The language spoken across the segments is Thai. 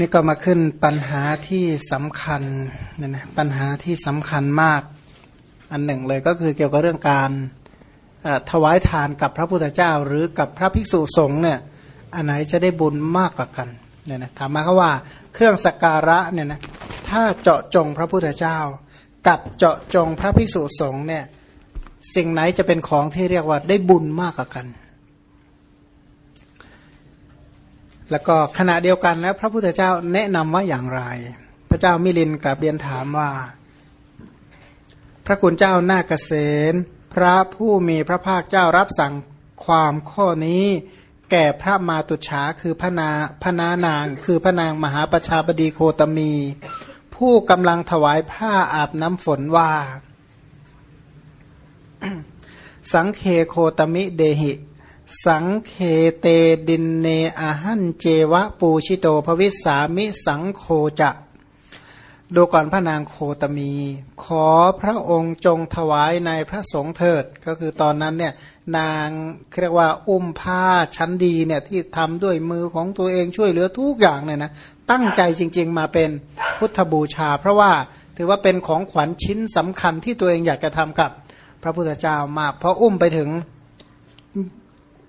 นี่ก็มาขึ้นปัญหาที่สำคัญเนี่ยนะปัญหาที่สำคัญมาก อันหนึ่งเลยก็คือเกี่ยวกับเรื่องการถวายทานกับพระพุทธเจ้า หรือกับพระภิกษุสงฆ์เนี่ยอันไหนจะได้บุญมากกว่ากันเนี่ยนะถามมาเขาว่าเครื่องสักการะเนี่ยนะถ้าเจาะจงพระพุทธเจ้า กับเจาะจงพระภิกษุสงฆ์เนี่ยสิ่งไหนจะเป็นของที่เรียกว่าได้บุญมากกว่ากัน แล้วก็ขณะเดียวกันแล้วพระพุทธเจ้าแนะนำว่าอย่างไร พระเจ้ามิลินกราบเรียนถามว่า พระคุณเจ้านาเกษณพระผู้มีพระภาคเจ้ารับสั่งความข้อนี้ แก่พระมาตุฉาคือพระนาพระนานาง คือพระนางมหาประชาบดีโคตมี ผู้กำลังถวายผ้าอาบน้ำฝนว่า สังเคโคตมิเดหิ สังเคเตดินเนอาหันเจวะปูชิโตภวิสามิสังโคจะ ดูก่อนพระนางโคตมี ขอพระองค์จงถวายในพระสงฆ์เถิด ก็คือตอนนั้นเนี่ยนางเรียกว่าอุ้มผ้าชั้นดีเนี่ยที่ทำด้วยมือของตัวเองช่วยเหลือทุกอย่างเนี่ยนะตั้งใจจริง ๆ มาเป็นพุทธบูชา เพราะว่าถือว่าเป็นของขวัญชิ้นสำคัญที่ตัวเองอยากจะทำกับ พระพุทธเจ้ามาก เพราะอุ้มไปถึง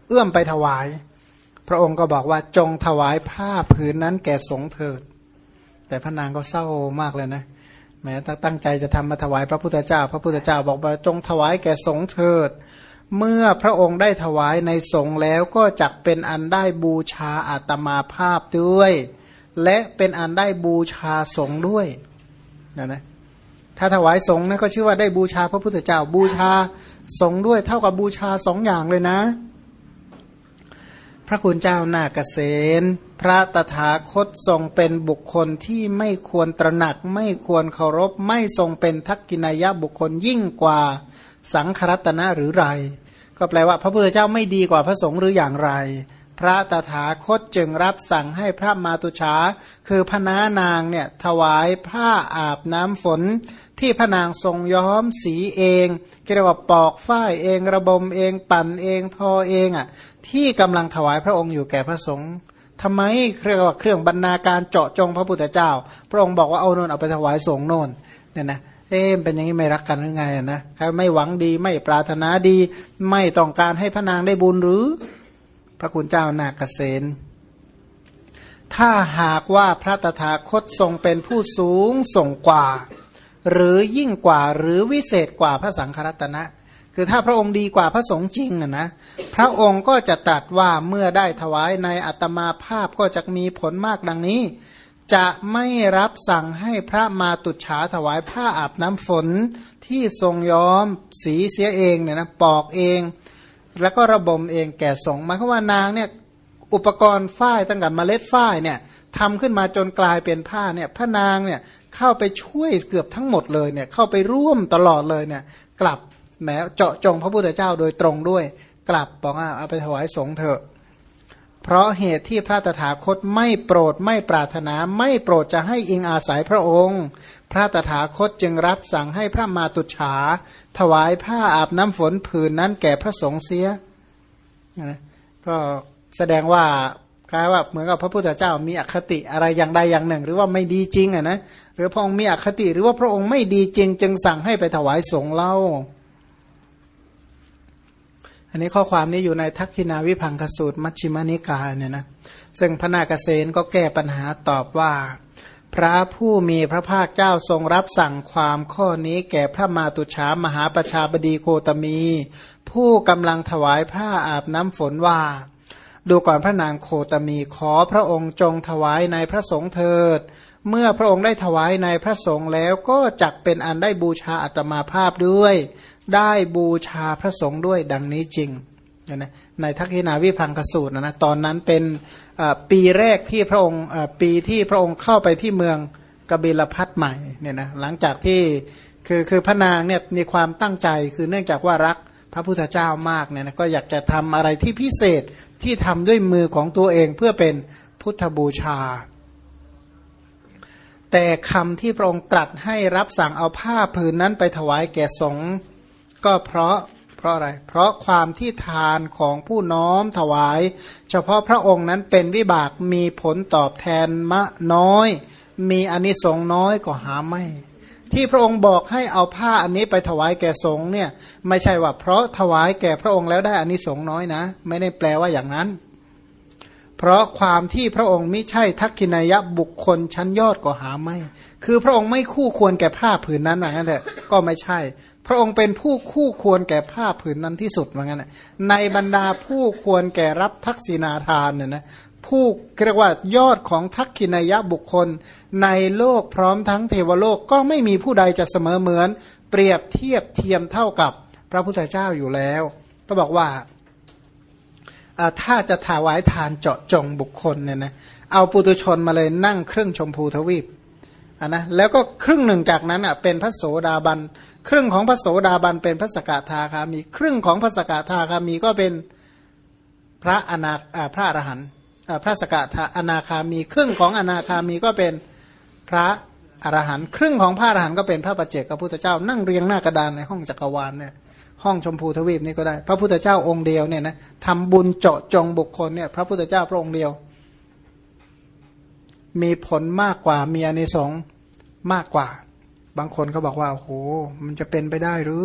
เอื้อมไปถวาย พระองค์ก็บอกว่าจงถวายผ้าผืนนั้นแก่สงเถิด แต่พระนางก็เศร้ามากเลยนะแม้ตั้งใจจะทำมาถวายพระพุทธเจ้า พระพุทธเจ้าบอกว่าจงถวายแก่สงเถิด เมื่อพระองค์ได้ถวายในสงแล้วก็จักเป็นอันได้บูชาอาตมาภาพด้วย และเป็นอันได้บูชาสงด้วยนะนะถ้าถวายสงนะก็ชื่อว่าได้บูชาพระพุทธเจ้าบูชาสงด้วยเท่ากับบูชาสองอย่างเลยนะ พระคุณเจ้านาเกษณพระตถาคตทรงเป็นบุคคลที่ไม่ควรตระหนัก ไม่ควรเคารพ ไม่ทรงเป็นทักกินายะบุคคลยิ่งกว่าสังครัตนะหรือไร ก็แปลว่าพระพุทธเจ้าไม่ดีกว่าพระสงฆ์หรืออย่างไร พระตถาคตจึงรับสั่งให้พระมาตุชา คือพนานางเนี่ยถวายผ้าอาบน้ำฝน ที่พนางทรงย้อมสีเองเรียกว่าปอกฝ้ายเองระบมเองปั่นเองทอเองอะที่กำลังถวายพระองค์อยู่แก่พระสงฆ์ทำไมเรียกว่าเครื่องบรรณาการเจาะจงพระพุทธเจ้า พระองค์บอกว่าเอาโนนเอาไปถวายสงฆ์โนนเนี่ยนะเอ๊เป็นอย่างนี้ไม่รักกันหรือไงนะใครไม่หวังดีไม่ปรารถนาดี ไม่ต้องการให้พระนางได้บุญหรือ พระคุณเจ้านาเกษณถ้าหากว่าพระตถาคตทรงเป็นผู้สูงส่งกว่า หรือยิ่งกว่าหรือวิเศษกว่าพระสังฆรัตนะ คือถ้าพระองค์ดีกว่าพระสงฆ์จริงนะพระองค์ก็จะตรัสว่าเมื่อได้ถวายในอัตมาภาพก็จะมีผลมากดังนี้ จะไม่รับสั่งให้พระมาตุฉาถวายผ้าอาบน้ำฝนที่ทรงย้อมสีเสียเองเนี่ยนะปอกเอง แล้วก็ระบมเองแก่สงหมายความว่านางเนี่ยอุปกรณ์ฝ้ายตั้งแต่เมล็ดฝ้ายเนี่ยทำขึ้นมาจนกลายเป็นผ้าเนี่ยพระนางเนี่ยเข้าไปช่วยเกือบทั้งหมดเลยเนี่ยเข้าไปร่วมตลอดเลยเนี่ยกลับแม้เจาะจงพระพุทธเจ้าโดยตรงด้วย กลับบอกว่าเอาไปถวายสงฆ์เถอะ เพราะเหตุที่พระตถาคตไม่โปรดไม่ปรารถนาไม่โปรดจะให้อิงอาศัยพระองค์ พระตถาคตจึงรับสั่งให้พระมาตุฉา ถวายผ้าอาบน้ำฝนผืนนั้นแก่พระสงฆ์เสียนะก็แสดงว่ากลายว่าเหมือนกับพระพุทธเจ้ามีอคติอะไรอย่างใดอย่างหนึ่ง หรือว่าไม่ดีจริงอะนะหรือพระองค์มีอคติหรือว่าพระองค์ไม่ดีจริง จึงสั่งให้ไปถวายสงฆ์เล่า อันนี้ข้อความนี้อยู่ในทักษินาวิพังคสูตรมัชฌิมานิกายเนี่ยนะซึ่งพระนาคเษนก็แก้ปัญหาตอบว่า พระผู้มีพระภาคเจ้าทรงรับสั่งความข้อนี้แก่พระมาตุฉามหาประชาบดีโคตมี ผู้กำลังถวายผ้าอาบน้ำฝนว่า ดูก่อนพระนางโคตมีขอพระองค์จงถวายในพระสงฆ์เถิด เมื่อพระองค์ได้ถวายในพระสงฆ์แล้วก็จักเป็นอันได้บูชาอัตมาภาพด้วย ได้บูชาพระสงฆ์ด้วยดังนี้จริงนะในทักษิณาวิพังกสูตรนะนะตอนนั้นเป็นปีแรกที่พระองค์ปีที่พระองค์เข้าไปที่เมืองกบิลพัทใหม่เนี่ยนะหลังจากที่คือคือพระนางเนี่ยมีความตั้งใจคือเนื่องจากว่ารักพระพุทธเจ้ามากเนี่ยนะก็อยากจะทำอะไรที่พิเศษที่ทำด้วยมือของตัวเองเพื่อเป็นพุทธบูชา แต่คำที่พระองค์ตรัสให้รับสั่งเอาผ้าผืนนั้นไปถวายแก่สงฆ์ก็เพราะเพราะอะไร เพราะความที่ทานของผู้น้อมถวาย เฉพาะพระองค์นั้นเป็นวิบากมีผลตอบแทนมะน้อย มีอนิสงส์น้อยก็หาไม่ ที่พระองค์บอกให้เอาผ้าอันนี้ไปถวายแก่สงฆ์เนี่ย ไม่ใช่ว่าเพราะถวายแก่พระองค์แล้วได้อานิสงส์น้อยนะ ไม่ได้แปลว่าอย่างนั้น เพราะความที่พระองค์ไม่ใช่ทักขินายะบุคคลชั้นยอดก็หาไม่ คือพระองค์ไม่คู่ควรแก่ผ้าผืนนั้นว่างั้นเถอะก็ไม่ใช่ พระองค์เป็นผู้คู่ควรแก่ผ้าผืนนั้นที่สุดว่างั้นในบรรดาผู้ควรแก่รับทักษิณาทานเนี่ยนะผู้เรียกว่ายอดของทักขินายะบุคคล ในโลกพร้อมทั้งเทวโลกก็ไม่มีผู้ใดจะเสมอเหมือน เปรียบเทียบเทียมเท่ากับพระพุทธเจ้าอยู่แล้ว ก็บอกว่า ถ้าจะถาวายทานเจาะจงบุคคลเนี่ยนะเอาปุตุชนมาเลยนั่งครึ่งชมพูทวีปอะนะแล้วก็ครึ่งหนึ่งจากนั้นอะเป็นพระโสดาบัน ครึ่งของพระโสดาบันเป็นพระสกทาคามี ครึ่งของพระสกทาคามีก็เป็นพระอนาพระอรหันต์พระสกทาอนาคามี ครึ่งของอนาคามีก็เป็นพระอรหันต์ครึ่งของพระอรหันต์ก็เป็นพระปัจเจกพระพุทธเจ้า นั่งเรียงหน้ากระดานในห้องจักรวาลเนี่ย ห้องชมพูทวีปนี่ก็ได้ พระพุทธเจ้าองค์เดียวเนี่ยนะทำบุญเจาะจงบุคคลเนี่ยพระพุทธเจ้าพระองค์เดียว มีผลมากกว่ามีอนิสงส์มากกว่า บางคนเขาบอกว่าโอ้โหมันจะเป็นไปได้หรือ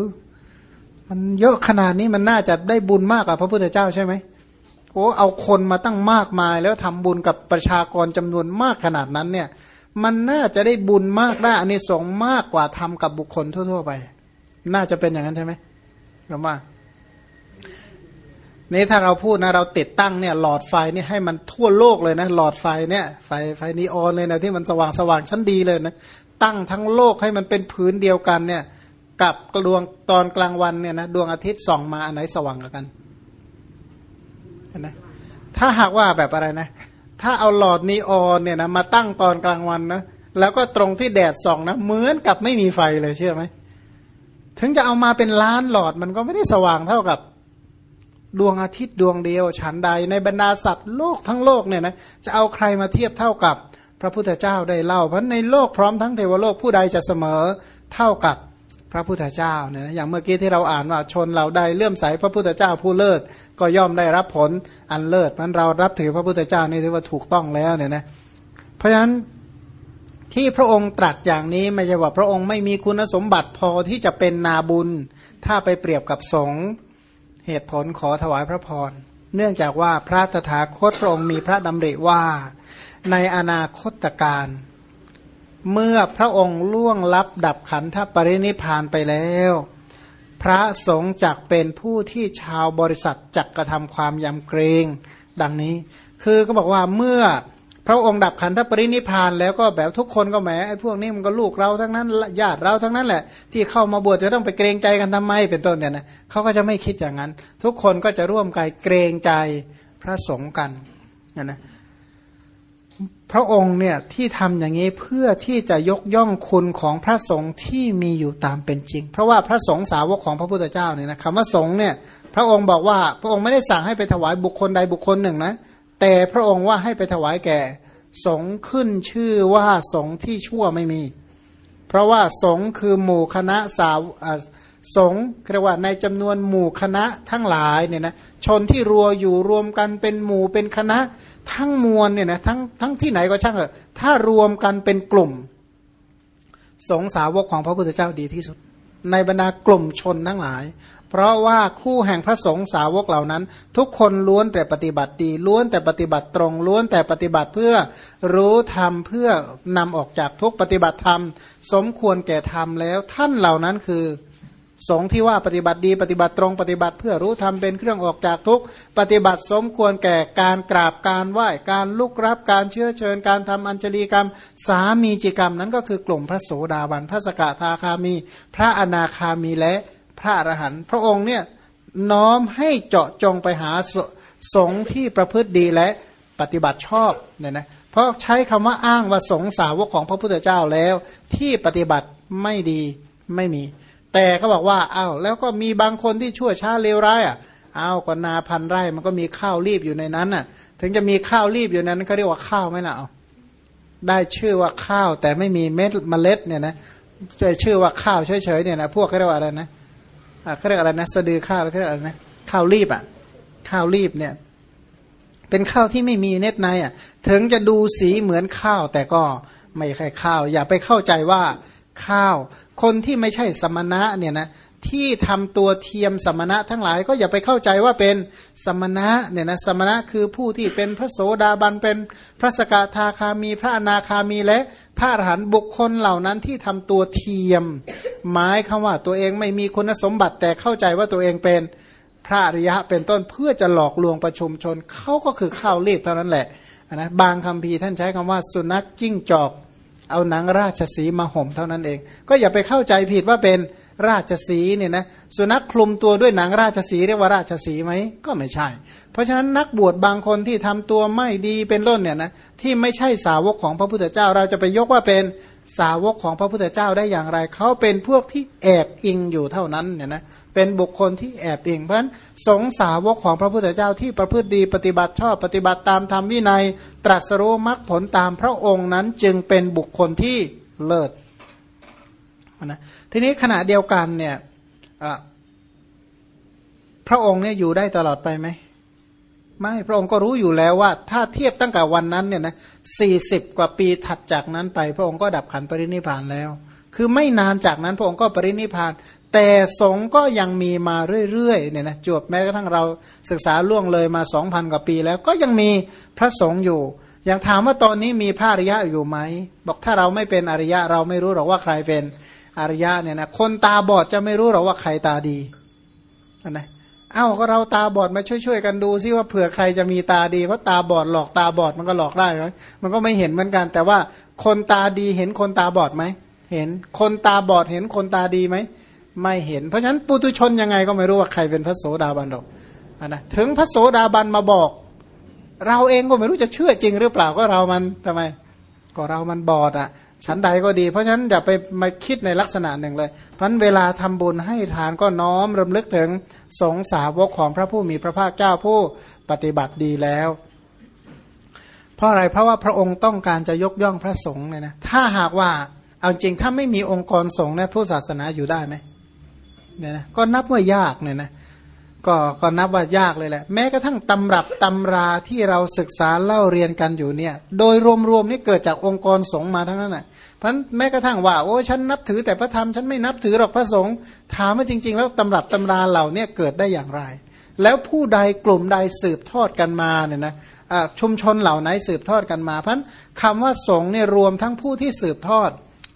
มันเยอะขนาดนี้มันน่าจะได้บุญมากกว่าพระพุทธเจ้าใช่ไหมโอ้เอาคนมาตั้งมากมาย แล้วทำบุญกับประชากรจำนวนมากขนาดนั้นเนี่ย มันน่าจะได้บุญมากได้อานิสงส์มากกว่าทำกับบุคคลทั่ว ๆ ไป น่าจะเป็นอย่างนั้นใช่ไหม คำว่านี่ถ้าเราพูดนะเราติดตั้งเนี่ยหลอดไฟนี่ให้มันทั่วโลกเลยนะหลอดไฟเนี่ยไฟไฟนีออนเลยนะที่มันสว่างสว่างชั้นดีเลยนะตั้งทั้งโลกให้มันเป็นพื้นเดียวกันเนี่ยกับดวงตอนกลางวันเนี่ยนะดวงอาทิตย์ส่องมาอันไหนสว่างกันเห็นไหมถ้าหากว่าแบบอะไรนะ ถ้าเอาหลอดนีออนเนี่ยนะมาตั้งตอนกลางวันนะแล้วก็ตรงที่แดดส่องนะเหมือนกับไม่มีไฟเลยเชื่อไหม ถึงจะเอามาเป็นล้านหลอดมันก็ไม่ได้สว่างเท่ากับดวงอาทิตย์ดวงเดียวฉันใดในบรรดาสัตว์โลกทั้งโลกเนี่ยนะจะเอาใครมาเทียบเท่ากับพระพุทธเจ้าได้เล่า เพราะในโลกพร้อมทั้งเทวโลกผู้ใดจะเสมอเท่ากับพระพุทธเจ้าเนี่ยนะอย่างเมื่อกี้ที่เราอ่านว่าชนเราได้เลื่อมใสพระพุทธเจ้าผู้เลิศก็ย่อมได้รับผลอันเลิศมันเรารับถือพระพุทธเจ้านี่ถือว่าถูกต้องแล้วเนี่ยนะเพราะฉะนั้น ที่พระองค์ตรัสอย่างนี้ไม่ใช่ว่าพระองค์ไม่มีคุณสมบัติพอที่จะเป็นนาบุญ ถ้าไปเปรียบกับสงฆ์เหตุผลขอถวายพระพร เนื่องจากว่าพระตถาคตพระองค์มีพระดำริว่า ในอนาคตการ เมื่อพระองค์ล่วงลับดับขันธปรินิพานไปแล้ว พระสงฆ์จักเป็นผู้ที่ชาวบริษัทจักกระทำความยำเกรง ดังนี้ คือก็บอกว่าเมื่อ พระองค์ดับขันธปรินิพานแล้วก็แบบทุกคนก็แหมไอ้พวกนี้มันก็ลูกเราทั้งนั้นญาติเราทั้งนั้นแหละ ที่เข้ามาบวชจะต้องไปเกรงใจกันทำไมเป็นต้นเนี่ยนะเขาก็จะไม่คิดอย่างนั้น ทุกคนก็จะร่วมกายเกรงใจพระสงฆ์กันนะนะพระองค์เนี่ยที่ทำอย่างนี้เพื่อที่จะยกย่องคุณของพระสงฆ์ที่มีอยู่ตามเป็นจริง เพราะว่าพระสงฆ์สาวกของพระพุทธเจ้าเนี่ยนะคำว่าสงฆ์เนี่ย พระองค์บอกว่าพระองค์ไม่ได้สั่งให้ไปถวายบุคคลใดบุคคลหนึ่งนะ แต่พระองค์ว่าให้ไปถวายแก่ สงขึ้นชื่อว่าสงที่ชั่วไม่มี เพราะว่าสงคือหมู่คณะสาวสงเรียกว่าในจำนวนหมู่คณะทั้งหลายเนี่ยนะชนที่รัวอยู่รวมกันเป็นหมู่เป็นคณะทั้งมวลเนี่ยนะทั้งทั้งที่ไหนก็ช่างเถอะถ้ารวมกันเป็นกลุ่ม สงสาวกของพระพุทธเจ้าดีที่สุด ในบรรดากลุ่มชนทั้งหลาย เพราะว่าคู่แห่งพระสงฆ์สาวกเหล่านั้น ทุกคนล้วนแต่ปฏิบัติดี ล้วนแต่ปฏิบัติตรง ล้วนแต่ปฏิบัติเพื่อรู้ธรรมเพื่อนำออกจากทุกปฏิบัติธรรม สมควรแก่ธรรมแล้วท่านเหล่านั้นคือสงที่ว่าปฏิบัติดีปฏิบัติตรงปฏิบัติเพื่อรู้ธรรมเป็นเครื่องออกจากทุกปฏิบัติสมควรแก่การกราบการไหว้การลุกรับการเชื้อเชิญ การทำอัญชลีกรรม สามีจิกรรมนั้นก็คือกลุ่มพระโสดาบันพระสกทาคามี พระอนาคามีและ พระอรหันต์พระองค์เนี่ยน้อมให้เจาะจงไปหาสสงฆ์ที่ประพฤติดีและปฏิบัติชอบเนี่ยนะเพราะใช้คำว่าอ้างว่าสงสาวกของพระพุทธเจ้าแล้ว ที่ปฏิบัติไม่ดีไม่มี แต่ก็บอกว่าอ้าวแล้วก็มีบางคนที่ชั่วช้าเลวร้ายอะอ้าวก็นาพันไร่มันก็มีข้าวรีบอยู่ในนั้นน่ะ ถึงจะมีข้าวรีบอยู่นั้นเขาเรียกว่าข้าวไหมล่ะได้ชื่อว่าข้าวแต่ไม่มีเม็ดเมล็ดเนี่ยนะจะชื่อว่าข้าวเฉยๆเนี่ยนะพวกเขาเรียกว่าอะไรนะเเขาเรียกอะไรนะสะดือข้าวเขาเรียกอะไรนะข้าวรีบอะข้าวรีบเนี่ย เป็นข้าวที่ไม่มีเน็ตในอะ ถึงจะดูสีเหมือนข้าว แต่ก็ไม่ใช่ข้าว อย่าไปเข้าใจว่าข้าว คนที่ไม่ใช่สมณะเนี่ยนะ ที่ทำตัวเทียมสมณะทั้งหลายก็อย่าไปเข้าใจว่าเป็นสมณะเนี่ยนะสมณะคือผู้ที่เป็นพระโสดาบันเป็นพระสกทาคามี พระอนาคามีและพระอรหันต์บุคคลเหล่านั้นที่ทำตัวเทียม หมายคำว่าตัวเองไม่มีคุณสมบัติแต่เข้าใจว่าตัวเองเป็นพระอริยะเป็นต้นเพื่อจะหลอกลวงประชุมชนเขาก็คือข้าวรีบเท่านั้นแหละนะบางคำพีท่านใช้คำว่าสุนัขจิ้งจอก เอาหนังราชสีมาห่มเท่านั้นเอง ก็อย่าไปเข้าใจผิดว่าเป็นราชสีเนี่ยนะสุนัขคลุมตัวด้วยหนังราชสีเรียกว่าราชสีไหมก็ไม่ใช่ เพราะฉะนั้นนักบวชบางคนที่ทำตัวไม่ดีเป็นล้นเนี่ยนะที่ไม่ใช่สาวกของพระพุทธเจ้าเราจะไปยกว่าเป็น สาวกของพระพุทธเจ้าได้อย่างไร เขาเป็นพวกที่แอบอิงอยู่เท่านั้นเนี่ยนะเป็นบุคคลที่แอบอิงเพราะฉะนั้นสงสาวกของพระพุทธเจ้าที่ประพฤติดีปฏิบัติชอบปฏิบัติตามธรรมวินัย ตรัสรู้มรรคผลตามพระองค์นั้นจึงเป็นบุคคลที่เลิศนะทีนี้ขณะเดียวกันเนี่ยพระองค์เนี่ยอยู่ได้ตลอดไปไหม ไม่พระองค์ก็รู้อยู่แล้วว่า ถ้าเทียบตั้งแต่วันนั้นเนี่ยนะสี่สิบกว่าปีถัดจากนั้นไป พระองค์ก็ดับขันปรินิพานแล้ว คือไม่นานจากนั้นพระองค์ก็ปรินิพาน แต่สงก็ยังมีมาเรื่อยๆเนี่ยนะจวบแม้กระทั่งเราศึกษาล่วงเลยมาสองพันกว่าปีแล้วก็ยังมีพระสงฆ์อยู่อย่างถามว่าตอนนี้มีพระอริยะอยู่ไหม บอกถ้าเราไม่เป็นอริยะเราไม่รู้หรอกว่าใครเป็นอริยะเนี่ยนะคนตาบอดจะไม่รู้หรอกว่าใครตาดีนะ เอ้าก็เราตาบอดมาช่วยๆกันดูซิว่าเผื่อใครจะมีตาดีเพราะตาบอดหลอกตาบอดมันก็หลอกได้ไหมมันก็ไม่เห็นเหมือนกัน แต่ว่าคนตาดีเห็นคนตาบอดไหมเห็นคนตาบอดเห็นคนตาดีไหมไม่เห็น เพราะฉะนั้นปุตุชนยังไงก็ไม่รู้ว่าใครเป็นพระโสดาบันหรอกนะถึงพระโสดาบันมาบอก เราเองก็ไม่รู้จะเชื่อจริงหรือเปล่าก็เรามันทำไม ก็เรามันบอดอะ ชั้นใดก็ดี เพราะฉะนั้นอย่าไปมาคิดในลักษณะหนึ่งเลย เพราะเวลาทำบุญให้ทานก็น้อมรำลึกถึงสงสาวกของพระผู้มีพระภาคเจ้าผู้ปฏิบัติดีแล้ว เพราะอะไรเพราะว่าพระองค์ต้องการจะยกย่องพระสงฆ์เนี่ยนะถ้าหากว่าเอาจริงถ้าไม่มีองค์กรสงฆ์เนี่ยผู้ศาสนาอยู่ได้ไหมเนี่ยนะก็นับว่ายากเนี่ยนะ ก็ก็นับว่ายากเลยแหละ แม้กระทั่งตำรับตำราที่เราศึกษาเล่าเรียนกันอยู่เนี่ย โดยรวมๆนี่เกิดจากองค์กรสงฆ์มาทั้งนั้นแหละเพราะแม้กระทั่งว่าโอ้ฉันนับถือแต่พระธรรมฉันไม่นับถือหรอกพระสงฆ์ถามว่าจริง ๆ แล้วตำรับตำราเหล่านี้เกิดได้อย่างไร แล้วผู้ใดกลุ่มใดสืบทอดกันมาเนี่ยนะชุมชนเหล่าไหนสืบทอดกันมา เพราะคำว่าสงฆ์เนี่ยรวมทั้งผู้ที่สืบทอด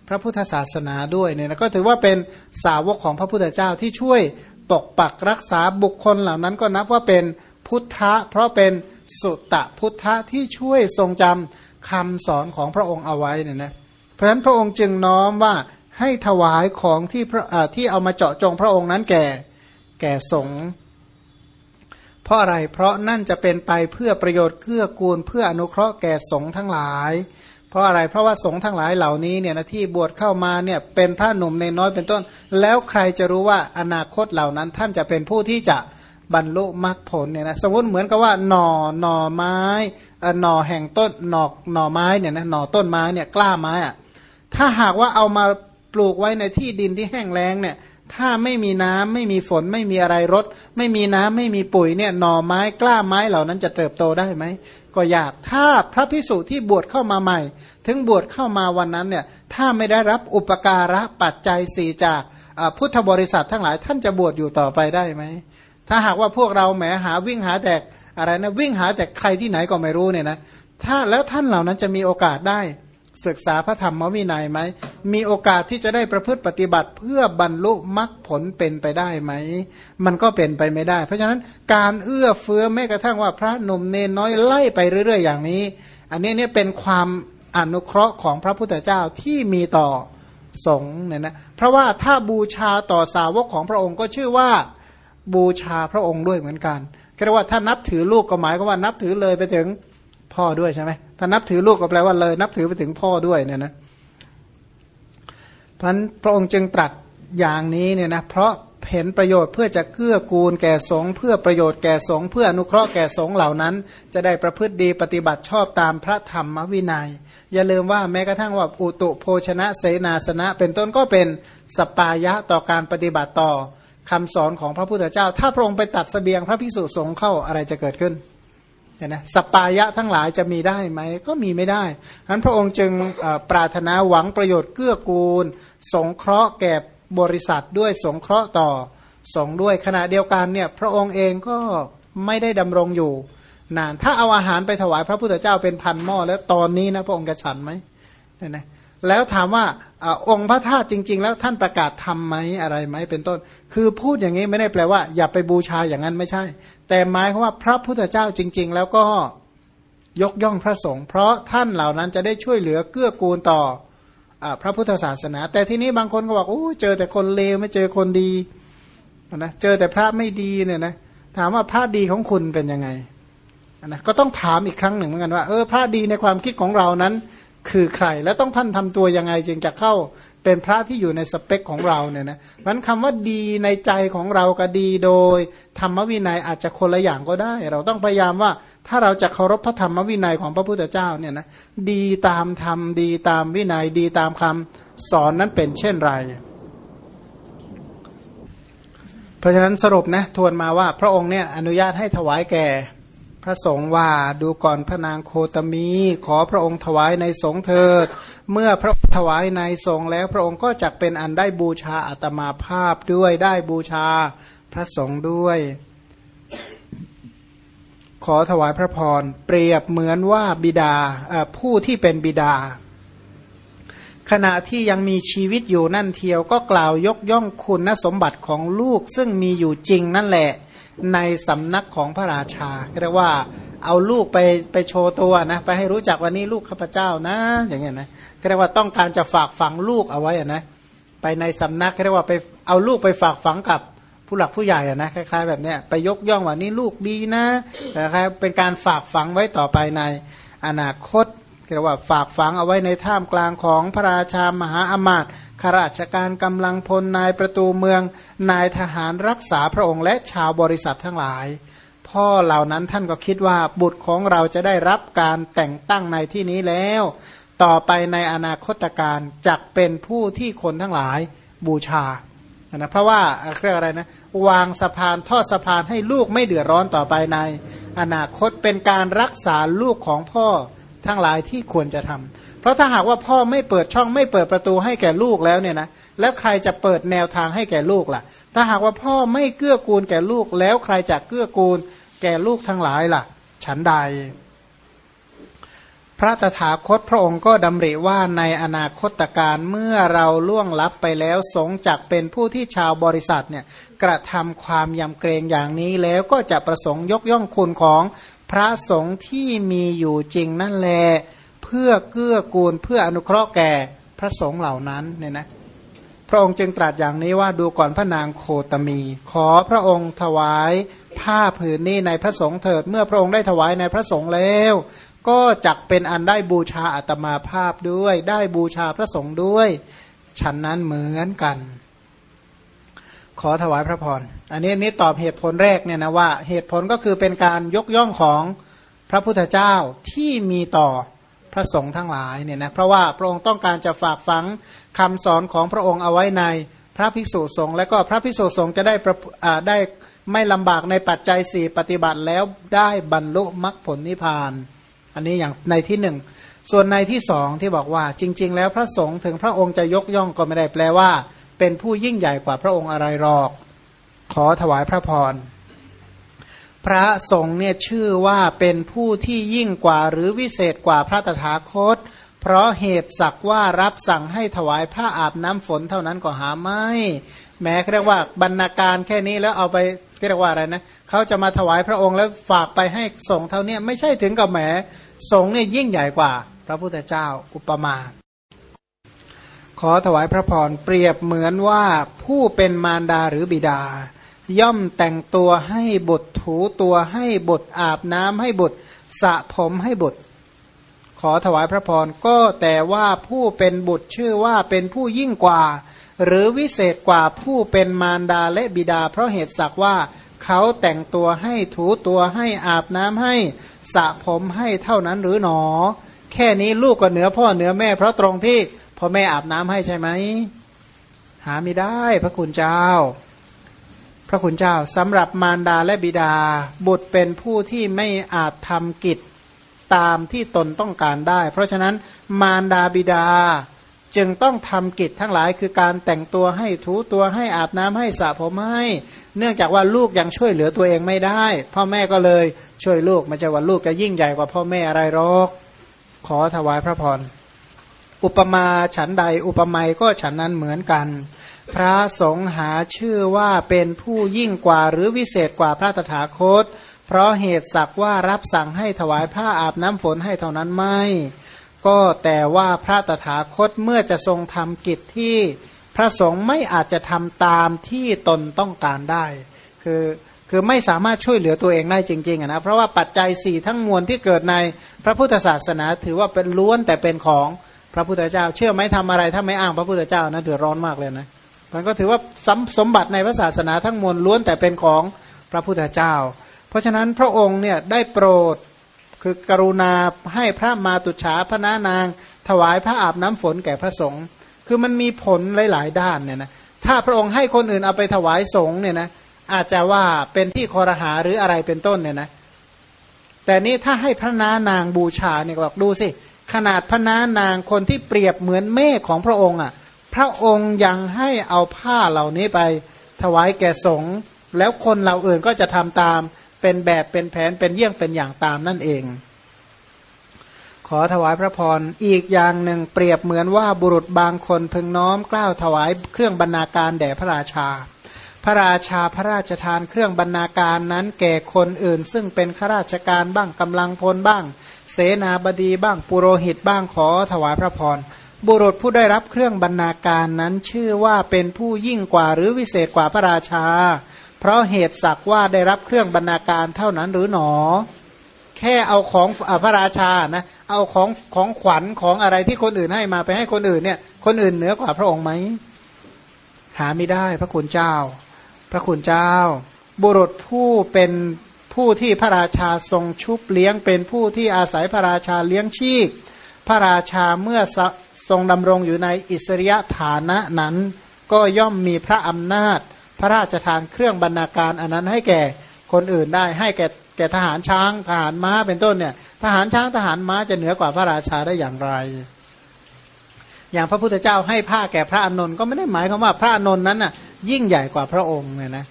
พระพุทธศาสนาด้วยเนี่ยนะก็ถือว่าเป็นสาวกของพระพุทธเจ้าที่ช่วย ปกปักรักษาบุคคลเหล่านั้นก็นับว่าเป็นพุทธะ เพราะเป็นสุตตะพุทธะที่ช่วยทรงจำคำสอนของพระองค์เอาไว้เนี่ยนะเพราะฉะนั้นพระองค์จึงน้อมว่าให้ถวายของที่พระที่เอามาเจาะจงพระองค์นั้นแก่แก่สงฆ์เพราะอะไรเพราะนั่นจะเป็นไปเพื่อประโยชน์เกื้อกูลเพื่ออนุเคราะห์แก่สงฆ์ทั้งหลาย ราะอะไร เพราะว่าสงฆ์ทั้งหลายเหล่านี้เนี่ยนะที่บวชเข้ามาเนี่ยเป็นพระหนุ่มในน้อยเป็นต้น แล้วใครจะรู้ว่าอนาคตเหล่านั้นท่านจะเป็นผู้ที่จะบรรลุมรรคผลเนี่ยนะสมมติเหมือนกับว่าหน่อหน่อไม้หน่อแห่งต้นหน่อหน่อไม้เนี่ยนะหน่อต้นไม้เนี่ยกล้าไม้อะถ้าหากว่าเอามาปลูกไว้ในที่ดินที่แห้งแล้งเนี่ย ถ้าไม่มีน้ำไม่มีฝนไม่มีอะไรรดไม่มีน้ำไม่มีปุ๋ยเนี่ยหน่อไม้กล้าไม้เหล่านั้นจะเติบโตได้ไหมก็ยากถ้าพระพิสุที่บวชเข้ามาใหม่ ถึงบวชเข้ามาวันนั้นเนี่ยถ้าไม่ได้รับอุปการะปัจจัยสี่จากพุทธบริษัททั้งหลายท่านจะบวชอยู่ต่อไปได้ไหมถ้าหากว่าพวกเราแหมหาวิ่งหาแต่อะไรนะวิ่งหาแต่ใครที่ไหนก็ไม่รู้เนี่ยนะถ้าแล้วท่านเหล่านั้นจะมีโอกาสได้ ศึกษาพระธรรมวินัยไหม มีโอกาสที่จะได้ประพฤติปฏิบัติเพื่อบรรลุมรรคผลเป็นไปได้ไหม มันก็เป็นไปไม่ได้ เพราะฉะนั้นการเอื้อเฟื้อแม้กระทั่งว่าพระหนุ่มเนนน้อยไล่ไปเรื่อย ๆ อย่างนี้ อันนี้เนี่ยเป็นความอนุเคราะห์ของพระพุทธเจ้าที่มีต่อสงฆ์เนี่ยนะ เพราะว่าถ้าบูชาต่อสาวกของพระองค์ก็ชื่อว่าบูชาพระองค์ด้วยเหมือนกันก็เรียกว่าถ้านับถือลูกก็หมายก็ว่านับถือเลยไปถึงพ่อด้วยใช่ไหม ถ้านับถือลูกก็แปลว่าเลย นับถือไปถึงพ่อด้วยเนี่ยนะพันพระองค์จึงตรัสอย่างนี้เนี่ยนะเพราะเห็นประโยชน์เพื่อจะเกื้อกูลแก่สงเพื่อประโยชน์แก่สงเพื่ออนุเคราะห์แก่สงเหล่านั้น จะได้ประพฤติดีปฏิบัติชอบตามพระธรรมวินัย อย่าลืมว่าแม้กระทั่งว่าอุตุโภชนะเสนาสนะ เป็นต้นก็เป็นสปายะต่อการปฏิบัติต่อคำสอนของพระพุทธเจ้า ถ้าพระองค์ไปตัดสเสบียงพระพิสุสงฆ์เข้าอะไรจะเกิดขึ้น เห็นไหมสปายะทั้งหลายจะมีได้ไหมก็มีไม่ได้ฉะนั้นพระองค์จึงปรารถนาหวังประโยชน์เกื้อกูล สงเคราะห์แก่บริษัทด้วยสงเคราะห์ต่อสงด้วยขณะเดียวกันเนี่ยพระองค์เองก็ไม่ได้ดำรงอยู่นานถ้าเอาอาหารไปถวายพระพุทธเจ้าเป็นพันหม้อแล้วตอนนี้นะพระองค์จะฉันไหมเนี่ยนะ แล้วถามว่าอองค์พระธาตุจริง ๆ แล้วท่านประกาศทำไหมอะไรไหมเป็นต้น คือพูดอย่างนี้ไม่ได้แปลว่า อย่าไปบูชาอย่างนั้นไม่ใช่ แต่หมายความว่าพระพุทธเจ้าจริง ๆ แล้วก็ยกย่องพระสงฆ์เพราะท่านเหล่านั้นจะได้ช่วยเหลือเกื้อกูลต่ออพระพุทธศาสนา แต่ที่นี้บางคนก็บอกโอ้เจอแต่คนเลวไม่เจอคนดีนะเจอแต่พระไม่ดีเนี่ยนะถามว่าพระดีของคุณเป็นยังไงนะก็ต้องถามอีกครั้งหนึ่งเหมือนกันว่าเออพระดีในความคิดของเรานั้น คือใคร และต้องท่านทำตัวยังไงจึงจะเข้าเป็นพระที่อยู่ในสเปคของเราเนี่ยนะมันคำว่าดีในใจของเราก็ดีโดย ธรรมวินัยอาจจะคนละอย่างก็ได้ เราต้องพยายามว่าถ้าเราจะเคารพพระธรรมวินัยของพระพุทธเจ้าเนี่ยนะดีตามธรรมดีตามวินัยดีตามคำสอนนั้นเป็นเช่นไร เพราะฉะนั้นสรุปนะทวนมาว่าพระองค์เนี่ยอนุญาตให้ถวายแก่ พระสงฆ์ว่าดูก่อนพระนางโคตมี ขอพระองค์ถวายในสงฆ์เถิด เมื่อพระถวายในสงฆ์แล้วพระองค์ก็จะเป็นอันได้บูชาอัตมาภาพด้วยได้บูชาพระสงฆ์ด้วย ขอถวายพระพรเปรียบเหมือนว่าบิดาผู้ที่เป็นบิดา ขณะที่ยังมีชีวิตอยู่นั่นเทียวก็กล่าวยกย่องคุณสมบัติของลูกซึ่งมีอยู่จริงนั่นแหละ ในสำนักของพระราชาเรียกว่าเอาลูกไปไปโชว์ตัวนะไปให้รู้จักวันนี้ลูกข้าพเจ้านะ อย่างเงี้ยนะเรียกว่าต้องการจะฝากฝังลูกเอาไว้นะไปในสำนักเรียกว่าไปเอาลูกไปฝากฝังกับผู้หลักผู้ใหญ่นะคล้ายๆแบบเนี้ยไปยกย่องว่านี่ลูกดีนะนะครับเป็นการฝากฝังไว้ต่อไปในอนาคตเรียกว่าฝากฝังเอาไว้ในท่ามกลางของพระราชามหาอมาตย์ ข้าราชการกำลังพลนายประตูเมือง นายทหารรักษาพระองค์และชาวบริษัททั้งหลาย พ่อเหล่านั้นท่านก็คิดว่าบุตรของเราจะได้รับการแต่งตั้งในที่นี้แล้ว ต่อไปในอนาคตการจักเป็นผู้ที่คนทั้งหลายบูชานะเพราะว่าเรียกอะไรนะวางสะพานทอดสะพานให้ลูกไม่เดือดร้อนต่อไปใน อนาคตเป็นการรักษาลูกของพ่อทั้งหลายที่ควรจะทำเพ ราะถ้าหากว่าพ่อไม่เปิดช่องไม่เปิดประตูให้แก่ลูกแล้วเนี่ยนะแล้วใครจะเปิดแนวทางให้แก่ลูกล่ะ ถ้าหากว่าพ่อไม่เกื้อกูลแก่ลูกแล้วใครจะเกื้อกูลแก่ลูกทั้งหลายล่ะ ฉันใด พระตถาคตพระองค์ก็ดำริว่าในอนาคตการเมื่อเราล่วงลับไปแล้วสงจักเป็นผู้ที่ชาวบริษัทเนี่ยกระทำความยำเกรงอย่างนี้แล้วก็จะประสงค์ยกย่องคุณของพระสงฆ์ที่มีอยู่จริงนั่นแหละ เพื่อเกื้อกูลเพื่ออนุเคราะห์แก่พระสงฆ์เหล่านั้นเนี่ยนะพระองค์จึงตรัสอย่างนี้ว่าดูก่อนพระนางโคตมี ขอพระองค์ถวายผ้าผืนนี้ในพระสงฆ์เถิด เมื่อพระองค์ได้ถวายในพระสงฆ์แล้ว ก็จักเป็นอันได้บูชาอัตมาภาพด้วย ได้บูชาพระสงฆ์ด้วย ฉันนั้นเหมือนกัน ขอถวายพระพรอันนี้นี้ตอบเหตุผลแรกเนี่ยนะว่า เหตุผลก็คือเป็นการยกย่องของพระพุทธเจ้าที่มีต่อ ระสงฆ์ทั้งหลายเนี่ยนะเพราะว่าพระองค์ต้องการจะฝากฝังคำสอนของพระองค์เอาไว้ในพระภิกษุสงฆ์และก็พระภิกษุสงฆ์จะได้ได้ไม่ลำบากในปัจจัยสี่ปฏิบัติแล้วได้บรรลุมรรคผลนิพพาน อันนี้อย่างในที่หนึ่งส่วนในที่สองที่บอกว่าจริง ๆ แล้วพระสงฆ์ถึงพระองค์จะยกย่องก็ไม่ได้แปลว่า เป็นผู้ยิ่งใหญ่กว่าพระองค์อะไรหรอก ขอถวายพระพร พระสงฆ์เนี่ยชื่อว่าเป็นผู้ที่ยิ่งกว่าหรือวิเศษกว่าพระตถาคต เพราะเหตุสักว่ารับสั่งให้ถวายผ้าอาบน้ำฝนเท่านั้นก็หาไม่ แม้เรียกว่าบรรณาการแค่นี้แล้วเอาไปเรียกว่าอะไรนะเขาจะมาถวายพระองค์แล้วฝากไปให้สงฆ์เท่านี้ไม่ใช่ถึงกับแหมสงฆ์เนี่ยยิ่งใหญ่กว่า พระพุทธเจ้าอุปมาขอถวายพระพรเปรียบเหมือนว่าผู้เป็นมารดาหรือบิดา ย่อมแต่งตัวให้บุตรถูตัวให้บุตรอาบน้ำให้บุตรสระผมให้บุตร ขอถวายพระพรก็แต่ว่าผู้เป็นบุตรชื่อว่าเป็นผู้ยิ่งกว่า หรือวิเศษกว่าผู้เป็นมารดาและบิดา เพราะเหตุสักว่าเขาแต่งตัวให้ถูตัวให้อาบน้ำให้สระผมให้เท่านั้นหรือหนอ แค่นี้ลูกก็เหนือพ่อเหนือแม่ เพราะตรงที่พ่อแม่อาบน้ำให้ใช่ไหมหาไม่ได้พระคุณเจ้า พระคุณเจ้าสำหรับมารดาและบิดา บุตรเป็นผู้ที่ไม่อาจทำกิจตามที่ตนต้องการได้ เพราะฉะนั้นมารดาบิดาจึงต้องทำกิจทั้งหลายคือการแต่งตัวให้ถูตัวให้อาบน้ำให้สระผมให้ เนื่องจากว่าลูกยังช่วยเหลือตัวเองไม่ได้ พ่อแม่ก็เลยช่วยลูกไม่ใช่ว่าลูกจะยิ่งใหญ่กว่าพ่อแม่อะไรหรอก ขอถวายพระพรอุปมาฉันใดอุปไมยก็ฉันนั้นเหมือนกัน พระสงฆ์หาชื่อว่าเป็นผู้ยิ่งกว่าหรือวิเศษกว่าพระตถาคต เพราะเหตุสักว่ารับสั่งให้ถวายผ้าอาบน้ำฝนให้เท่านั้นไม่ ก็แต่ว่าพระตถาคตเมื่อจะทรงทำกิจที่พระสงฆ์ไม่อาจจะทำตามที่ตนต้องการได้ คือคือไม่สามารถช่วยเหลือตัวเองได้จริงๆนะเพราะว่าปัจจัยสี่ทั้งมวลที่เกิดในพระพุทธศาสนาถือว่าเป็นล้วนแต่เป็นของพระพุทธเจ้า เชื่อไหมทำอะไรถ้าไม่อ้างพระพุทธเจ้านะเดือดร้อนมากเลยนะ มันก็ถือว่าสมสมบัติในพระศาสนาทั้งมวลล้วนแต่เป็นของพระพุทธเจ้า เพราะฉะนั้นพระองค์เนี่ยได้โปรดคือกรุณาให้พระมาตุฉาพระนานาง ถวายพระอาบน้ำฝนแก่พระสงฆ์คือมันมีผลหลาย ๆ ด้านเนี่ยนะถ้าพระองค์ให้คนอื่นเอาไปถวายสงฆ์เนี่ยนะอาจจะว่าเป็นที่คอรหาหรืออะไรเป็นต้นเนี่ยนะแต่นี้ถ้าให้พระนานางบูชาเนี่ยบอกดูสิขนาดพระนานางคนที่เปรียบเหมือนเมฆของพระองค์อะ พระองค์ยังให้เอาผ้าเหล่านี้ไป ถวายแก่สงฆ์แล้วคนเราอื่นก็จะทำตามเป็นแบบเป็นแผนเป็นเยี่ยงเป็นอย่างตามนั่นเอง ขอถวายพระพรอีกอย่างหนึ่งเปรียบเหมือนว่าบุรุษบางคนพึงน้อมกล้าวถวายเครื่องบรรณาการแด่พระราชา พระราชาพระราชทานเครื่องบรรณาการนั้นแก่คนอื่น ซึ่งเป็นข้าราชการบ้างกำลังพลบ้าง เสนาบดีบ้างปุโรหิตบ้างขอถวายพระพร บุรุษผู้ได้รับเครื่องบรรณาการนั้นชื่อว่าเป็นผู้ยิ่งกว่าหรือวิเศษกว่าพระราชา เพราะเหตุสักว่าได้รับเครื่องบรรณาการเท่านั้นหรือหนอ แค่เอาของพระราชานะเอาของของขวัญของอะไรที่คนอื่นให้มาไปให้คนอื่นเนี่ย คนอื่นเหนือกว่าพระองค์ไหมหาไม่ได้พระคุณเจ้า พระคุณเจ้า บุรุษผู้เป็นผู้ที่พระราชาทรงชุบเลี้ยงเป็นผู้ที่อาศัยพระราชาเลี้ยงชีพ พระราชาเมื่อ ทรงดำรงอยู่ในอิสริยฐานะนั้น ก็ย่อมมีพระอำนาจ พระราชทานเครื่องบรรณาการอันนั้นให้แก่คนอื่นได้ให้แก่แก่ทหารช้างทหารม้าเป็นต้นเนี่ยทหารช้างทหารม้าจะเหนือกว่าพระราชาได้อย่างไร อย่างพระพุทธเจ้าให้ผ้าแก่พระอนนท์ก็ไม่ได้หมายความว่าพระอนนท์นั้นน่ะยิ่งใหญ่กว่าพระองค์เนี่ยนะ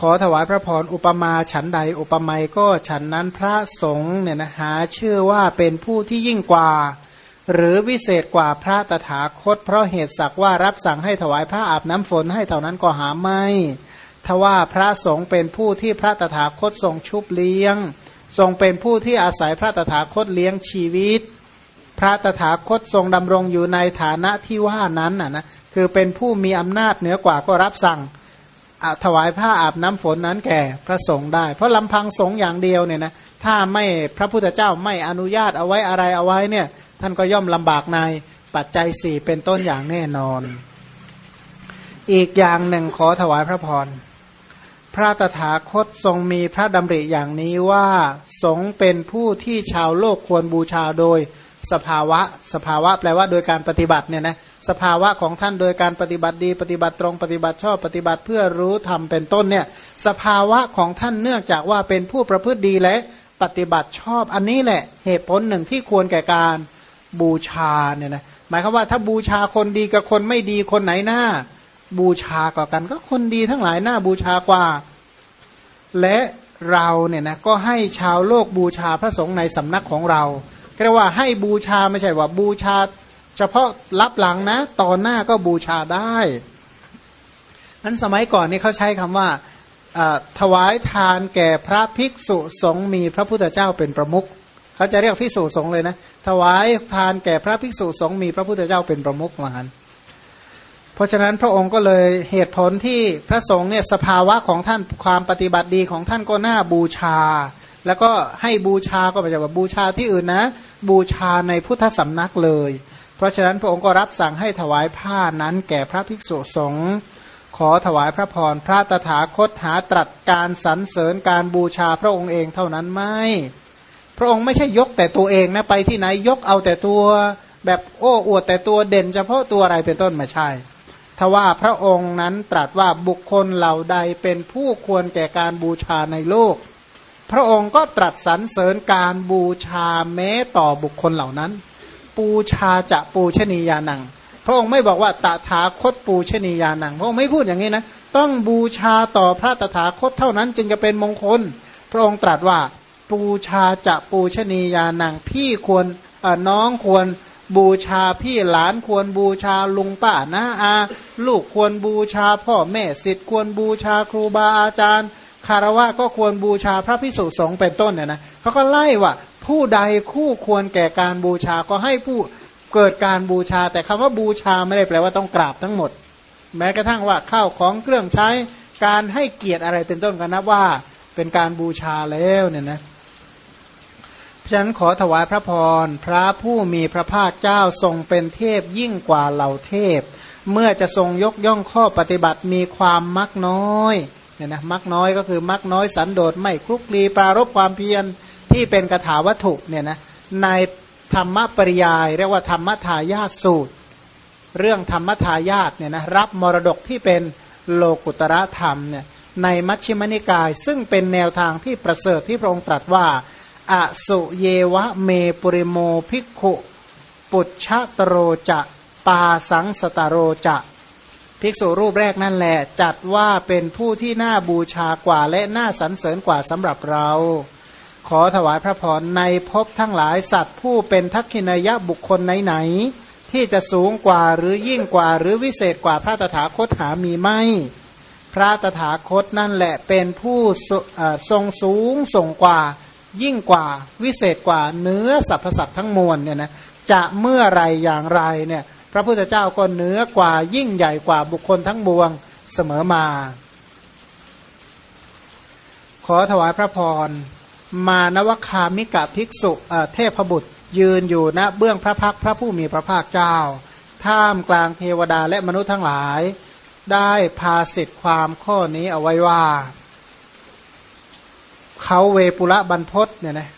ขอถวายพระพรอุปมาฉันใดอุปไมยก็ฉันนั้นพระสงฆ์เนี่ยนะหาเชื่อว่าเป็นผู้ที่ยิ่งกว่า หรือวิเศษกว่าพระตถาคต เพราะเหตุสักว่ารับสั่งให้ถวายผ้าอาบน้ำฝนให้เท่านั้นก็หาไม่ทว่าพระสงฆ์เป็นผู้ที่พระตถาคตทรงชุบเลี้ยง ทรงเป็นผู้ที่อาศัยพระตถาคตเลี้ยงชีวิต พระตถาคตทรงดำรงอยู่ในฐานะที่ว่านั้นนะนะคือเป็นผู้มีอำนาจเหนือกว่าก็รับสั่งถวายผ้าอาบน้ำฝนนั้นแก่พระสงฆ์ได้ เพราะลำพังสงฆ์อย่างเดียวเนี่ยนะถ้าไม่พระพุทธเจ้าไม่อนุญาตเอาไว้อะไรเอาไว้เนี่ย ท่านก็ย่อมลำบากในปัจจัยสี่เป็นต้นอย่างแน่นอน อีกอย่างหนึ่งขอถวายพระพร พระตถาคตทรงมีพระดำริอย่างนี้ว่าสงเป็นผู้ที่ชาวโลกควรบูชาโดยสภาวะ สภาวะแปลว่าโดยการปฏิบัติเนี่ยนะสภาวะของท่านโดยการปฏิบัติดี ปฏิบัติตรงปฏิบัติชอบปฏิบัติเพื่อรู้ธรรมเป็นต้นเนี่ยสภาวะของท่านเนื่องจากว่าเป็นผู้ประพฤติดีและปฏิบัติชอบอันนี้แหละเหตุผลหนึ่งที่ควรแก่การ บูชาเนี่ยนะหมายความว่าถ้าบูชาคนดีกับคนไม่ดีคนไหนหน้า บูชากว่ากัน ก็คนดีทั้งหลายหน้าบูชากว่า และเราเนี่ยนะก็ให้ชาวโลกบูชาพระสงฆ์ในสำนักของเราเรียกว่าให้บูชาไม่ใช่ว่าบูชา เฉพาะรับหลังนะตอนหน้าก็บูชาได้นั้นสมัยก่อนนี่เขาใช้คำว่าถวายทานแก่พระภิกษุสงฆ์มีพระพุทธเจ้าเป็นประมุข เขาจะเรียกภิกษุสงฆ์เลยนะถวายทานแก่พระภิกษุสงฆ์มีพระพุทธเจ้าเป็นประมุขมาหันเพราะฉะนั้นพระองค์ก็เลยเหตุผลที่พระสงฆ์เนี่ยสภาวะของท่านความปฏิบัติดีของท่านก็น่าบูชา แล้วก็ให้บูชาก็ไม่ใช่ว่าบูชาที่อื่นนะ บูชาในพุทธสำนักเลย เพราะฉะนั้นพระองค์ก็รับสั่งให้ถวายผ้านั้นแก่พระภิกษุสงฆ์ขอถวายพระพรพระตถาคตหาตรัสการสรรเสริญการบูชาพระองค์เองเท่านั้นไม่ พระองค์ไม่ใช่ยกแต่ตัวเองนะไปที่ไหนยกเอาแต่ตัวแบบโอ้อวดแต่ตัวเด่นเฉพาะตัวอะไรเป็นต้นมาใช่ถว่าพระองค์นั้นตรัสว่าบุคคลเหล่าใดเป็นผู้ควรแก่การบูชาในโลก พระองค์ก็ตรัสสรรเสริญการบูชาแม้ต่อบุคคลเหล่านั้น ปูชาจะปูชนียานัง พระองค์ไม่บอกว่าตถาคตปูชนียานัง พระองค์ไม่พูดอย่างนี้นะ ต้องบูชาต่อพระตถาคตเท่านั้นจึงจะเป็นมงคล พระองค์ตรัสว่า ปูชาจะปูชนียานังพี่ควรน้องควรบูชาพี่หลานควรบูชาลุงป้าน้าอา ลูกควรบูชาพ่อแม่สิทธิ์ควรบูชาครูบาอาจารย์ คารวะก็ควรบูชาพระพิสุสงฆ์เป็นต้นเนี่ยนะเขาก็ไล่ว่าผู้ใดคู่ควรแก่การบูชาก็ให้ผู้เกิดการบูชา แต่คำว่าบูชาไม่ได้แปลว่าต้องกราบทั้งหมด แม้กระทั่งว่าข้าวของเครื่องใช้การให้เกียรติอะไรเป็นต้นกันนะว่าเป็นการบูชาแล้วเนี่ยนะ ฉันขอถวายพระพร พระผู้มีพระภาคเจ้าทรงเป็นเทพยิ่งกว่าเหล่าเทพ เมื่อจะทรงยกย่องข้อปฏิบัติมีความมักน้อยเนี่ยนะมักน้อยก็คือมักน้อยสันโดษไม่คลุกคลีปรารบความเพียรที่เป็นกถาวัตถุเนี่ยนะในธรรมปริยาย เรียกว่าธรรมทายาทสูตร เรื่องธรรมทายาทเนี่ยนะรับมรดกที่เป็นโลกุตระธรรมเนี่ยในมัชฌิมนิกาย ซึ่งเป็นแนวทางที่ประเสริฐที่พระองค์ตรัสว่า อสุเยวะเมปุริโมภิกขุ ปุชชะตโรจะปาสังสตโรจะภิกษุรูปแรกนั่นแหละ จัดว่าเป็นผู้ที่น่าบูชากว่าและน่าสรรเสริญกว่าสำหรับเรา ขอถวายพระพรในภพทั้งหลายสัตว์ผู้เป็นทักขินายะบุคคลไหนๆที่จะสูงกว่าหรือยิ่งกว่าหรือวิเศษกว่าพระตถาคตหามีไม่ พระตถาคตนั่นแหละเป็นผู้ทรงสูงส่งกว่า ยิ่งกว่าวิเศษกว่าเนื้อสรรพสัตว์ทั้งมวลเนี่ยนะจะเมื่อไรอย่างไรเนี่ยพระพุทธเจ้าก็เนื้อกว่ายิ่งใหญ่กว่าบุคคลทั้งบวงเสมอมา ขอถวายพระพร มานวคามิกะภิกษุเทพบุตรยืนอยู่ณเบื้องพระพักพระผู้มีพระภาคเจ้า ท่ามกลางเทวดาและมนุษย์ทั้งหลาย ได้พาสิทธิความข้อนี้เอาไว้ว่า เขาเวปุระบรรพศเนี่ยนะ